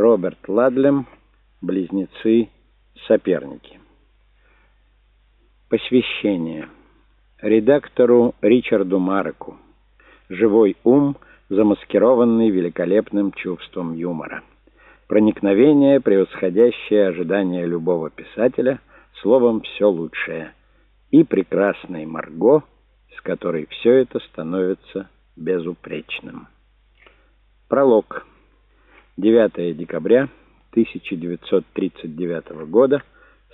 Роберт Ладлем, близнецы-соперники. Посвящение. Редактору Ричарду Мареку. Живой ум, замаскированный великолепным чувством юмора. Проникновение, превосходящее ожидания любого писателя, словом, все лучшее. И прекрасной Марго, с которой все это становится безупречным. Пролог. 9 декабря 1939 года.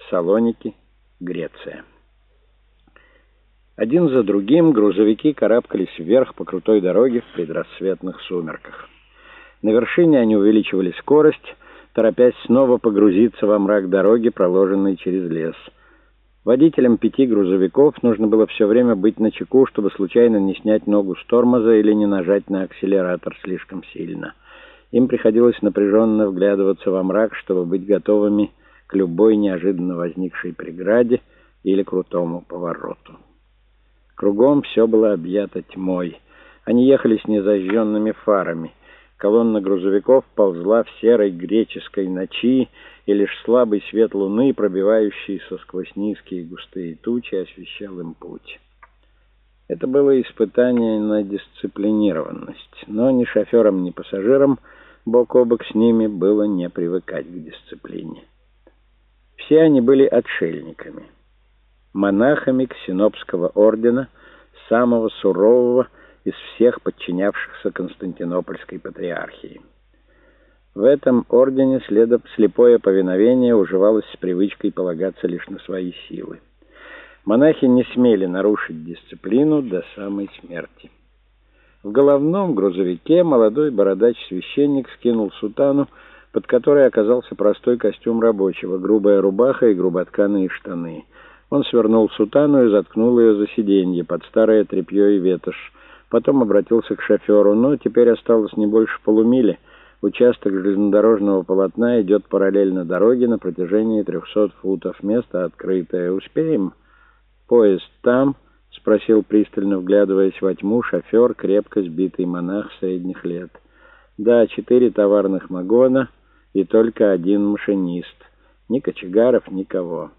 Салоники, Греция. Один за другим грузовики карабкались вверх по крутой дороге в предрассветных сумерках. На вершине они увеличивали скорость, торопясь снова погрузиться во мрак дороги, проложенной через лес. Водителям пяти грузовиков нужно было все время быть начеку, чтобы случайно не снять ногу с тормоза или не нажать на акселератор слишком сильно. Им приходилось напряженно вглядываться во мрак, чтобы быть готовыми к любой неожиданно возникшей преграде или крутому повороту. Кругом все было объято тьмой. Они ехали с незажженными фарами. Колонна грузовиков ползла в серой греческой ночи, и лишь слабый свет луны, пробивающийся сквозь низкие густые тучи, освещал им путь. Это было испытание на дисциплинированность, но ни шоферам, ни пассажирам бок о бок с ними было не привыкать к дисциплине. Все они были отшельниками монахами Ксенопского ордена, самого сурового из всех подчинявшихся Константинопольской патриархии. В этом ордене слепое повиновение уживалось с привычкой полагаться лишь на свои силы. Монахи не смели нарушить дисциплину до самой смерти. В головном грузовике молодой бородач-священник скинул сутану, под которой оказался простой костюм рабочего, грубая рубаха и груботканые штаны — он свернул сутану и заткнул ее за сиденье под старое тряпье и ветошь. Потом обратился к шоферу. «Ну, теперь осталось не больше полумили. Участок железнодорожного полотна идет параллельно дороге на протяжении 300 футов. Место открытое. Успеем?» «Поезд там?» — спросил пристально, вглядываясь во тьму, шофер, крепко сбитый монах средних лет. «Да, четыре товарных вагона и только один машинист. Ни кочегаров, никого».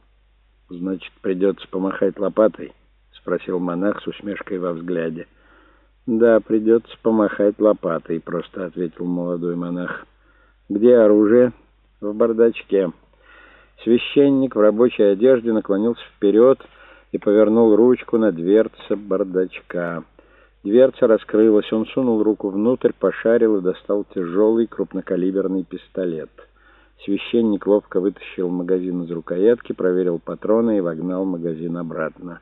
«Значит, придется помахать лопатой?» — спросил монах с усмешкой во взгляде. «Да, придется помахать лопатой», — просто ответил молодой монах. «Где оружие?» «В бардачке». Священник в рабочей одежде наклонился вперед и повернул ручку на дверце бардачка. Дверца раскрылась, он сунул руку внутрь, пошарил и достал тяжелый крупнокалиберный пистолет. Священник ловко вытащил магазин из рукоятки, проверил патроны и вогнал магазин обратно.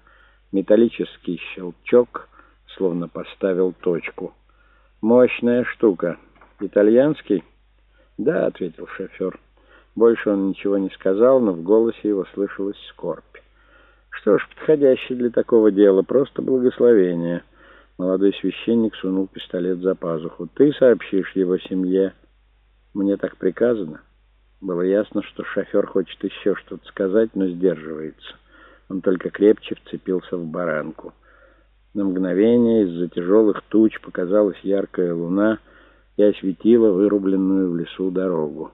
Металлический щелчок, словно поставил точку. «Мощная штука. Итальянский?» «Да», — ответил шофер. Больше он ничего не сказал, но в голосе его слышалась скорбь. «Что ж, подходящий для такого дела, просто благословение». Молодой священник сунул пистолет за пазуху. «Ты сообщишь его семье. Мне так приказано». Было ясно, что шофер хочет еще что-то сказать, но сдерживается. Он только крепче вцепился в баранку. На мгновение из-за тяжелых туч показалась яркая луна и осветила вырубленную в лесу дорогу.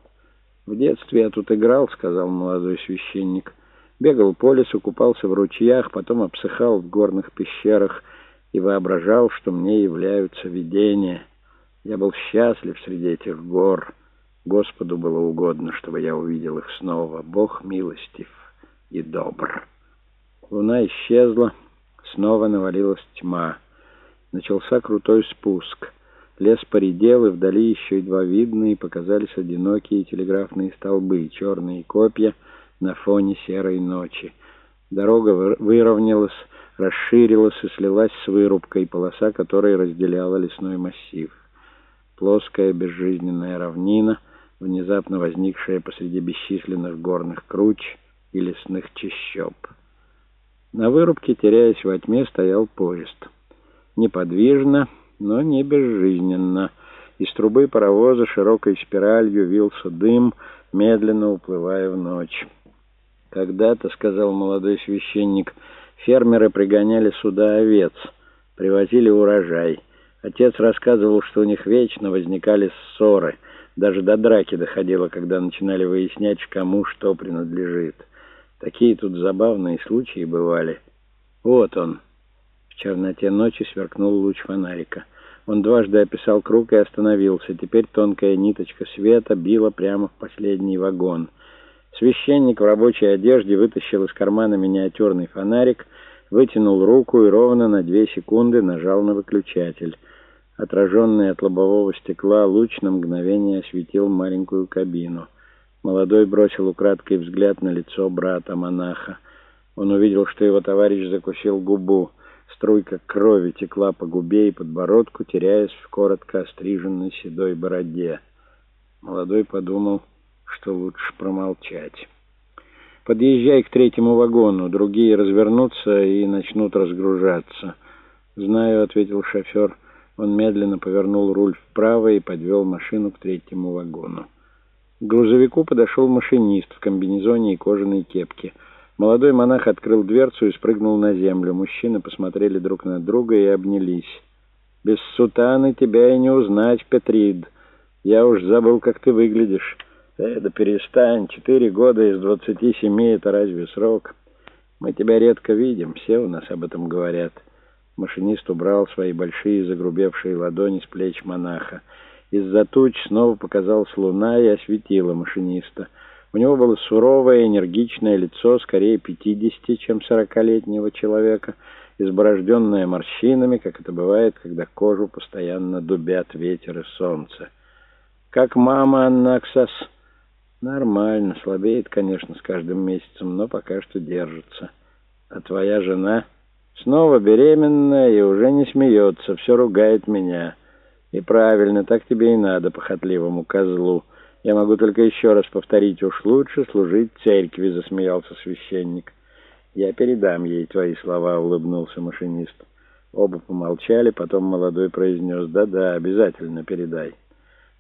«В детстве я тут играл», — сказал молодой священник. «Бегал по лесу, купался в ручьях, потом обсыхал в горных пещерах и воображал, что мне являются видения. Я был счастлив среди этих гор». Господу было угодно, чтобы я увидел их снова. Бог милостив и добр. Луна исчезла, снова навалилась тьма. Начался крутой спуск. Лес поредел, и вдали еще едва видные показались одинокие телеграфные столбы, черные копья на фоне серой ночи. Дорога выровнялась, расширилась и слилась с вырубкой, полоса которой разделяла лесной массив. Плоская безжизненная равнина — внезапно возникшая посреди бесчисленных горных круч и лесных чащоб. На вырубке, теряясь во тьме, стоял поезд. Неподвижно, но не безжизненно. Из трубы паровоза широкой спиралью вился дым, медленно уплывая в ночь. «Когда-то, — сказал молодой священник, — фермеры пригоняли сюда овец, привозили урожай. Отец рассказывал, что у них вечно возникали ссоры — Даже до драки доходило, когда начинали выяснять, кому что принадлежит. Такие тут забавные случаи бывали. Вот он. В черноте ночи сверкнул луч фонарика. Он дважды описал круг и остановился. Теперь тонкая ниточка света била прямо в последний вагон. Священник в рабочей одежде вытащил из кармана миниатюрный фонарик, вытянул руку и ровно на две секунды нажал на выключатель. Отраженный от лобового стекла луч на мгновение осветил маленькую кабину. Молодой бросил украдкой взгляд на лицо брата-монаха. Он увидел, что его товарищ закусил губу. Струйка крови текла по губе и подбородку, теряясь в коротко остриженной седой бороде. Молодой подумал, что лучше промолчать. «Подъезжай к третьему вагону, другие развернутся и начнут разгружаться». «Знаю», — ответил шофер, — он медленно повернул руль вправо и подвел машину к третьему вагону. К грузовику подошел машинист в комбинезоне и кожаной кепке. Молодой монах открыл дверцу и спрыгнул на землю. Мужчины посмотрели друг на друга и обнялись. «Без сутаны тебя и не узнать, Петрид. Я уж забыл, как ты выглядишь». «Э, да перестань, четыре года из двадцати семи — это разве срок? Мы тебя редко видим, все у нас об этом говорят». Машинист убрал свои большие загрубевшие ладони с плеч монаха. Из-за туч снова показалась луна и осветила машиниста. У него было суровое, энергичное лицо, скорее пятидесяти, чем сорокалетнего человека, изборожденное морщинами, как это бывает, когда кожу постоянно дубят ветер и солнце. «Как мама, Аннаксас?» «Нормально, слабеет, конечно, с каждым месяцем, но пока что держится. А твоя жена...» Снова беременная и уже не смеется, все ругает меня. И правильно, так тебе и надо, похотливому козлу. Я могу только еще раз повторить, уж лучше служить церкви, засмеялся священник. Я передам ей твои слова, улыбнулся машинист. Оба помолчали, потом молодой произнес, да-да, обязательно передай.